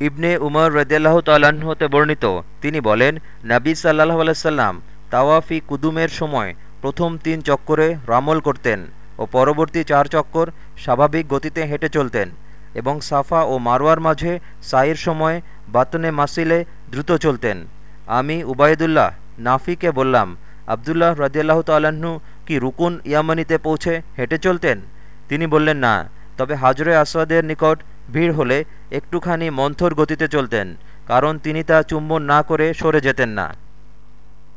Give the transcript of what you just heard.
ইবনে উমর রদিয়াল্লাহ হতে বর্ণিত। তিনি বলেন, নাবী সাল্লাহ আলাইসাল্লাম তাওয়াফি কুদুমের সময় প্রথম তিন চক্করে রামল করতেন ও পরবর্তী চার চক্কর স্বাভাবিক গতিতে হেঁটে চলতেন এবং সাফা ও মারওয়ার মাঝে সাইর সময় বাতনে মাসিলে দ্রুত চলতেন। আমি উবায়দুল্লাহ, নাফিকে বললাম, আবদুল্লাহ রদিয়াল্লাহ তাল্লাহ্ন কি রুকুন ইয়ামানিতে পৌঁছে হেঁটে চলতেন? তিনি বললেন, না, তবে হাজরে আসাদের নিকট ভিড় হলে একটুখানি মন্থর গতিতে চলতেন, কারণ তিনি তা চুম্বন না করে সরে যেতেন না।